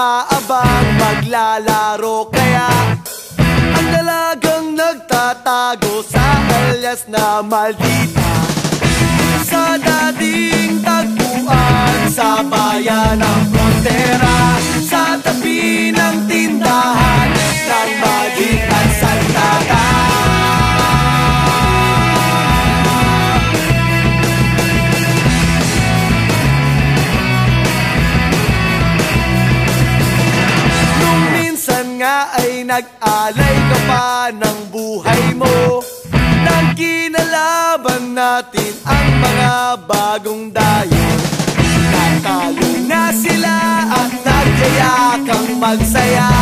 nag-aabang maglalaro. Kaya ang dalagang nagtatago sa alias na maldita. Sa dating tagpuan sa bayan ng frontera Sa tabi ng tindahan ng magic nga ay nag-alay ka pa ng buhay mo. Nang kinalaban natin ang mga bagong dayo. Natalo na sila at nagyaya kang magsaya.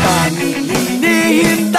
Tanging hinihintay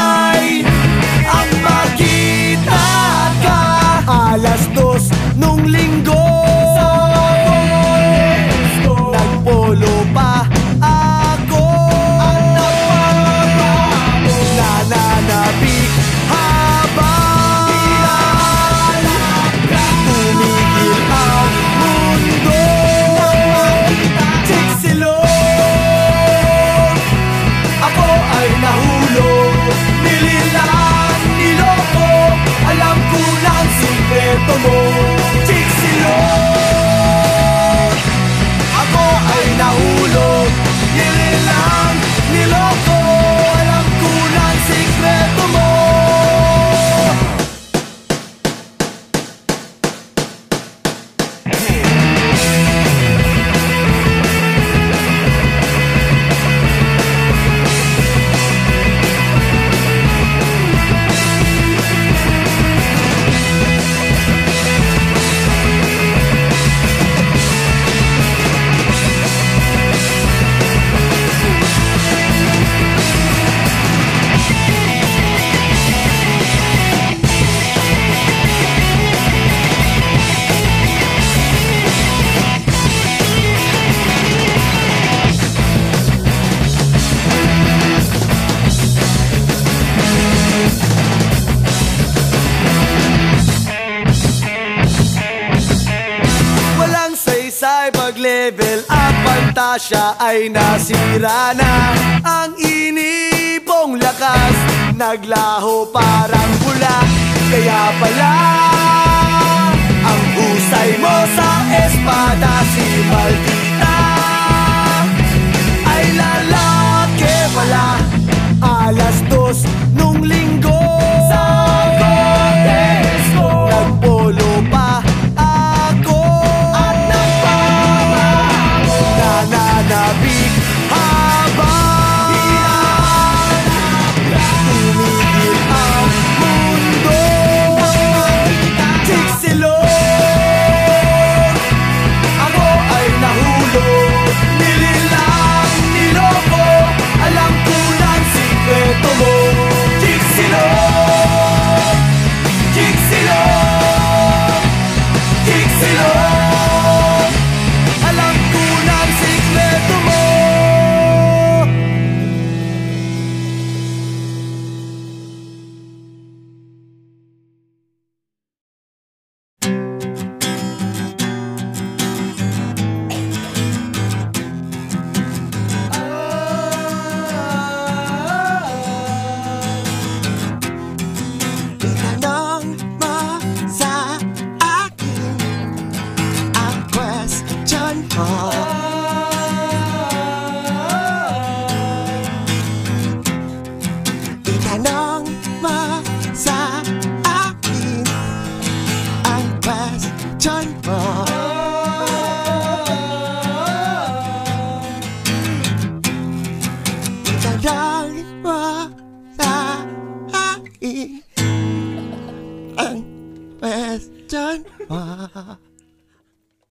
up Pantasya ay nasira na. Ang inipong lakas Naglaho parang bula. Kaya pala ang question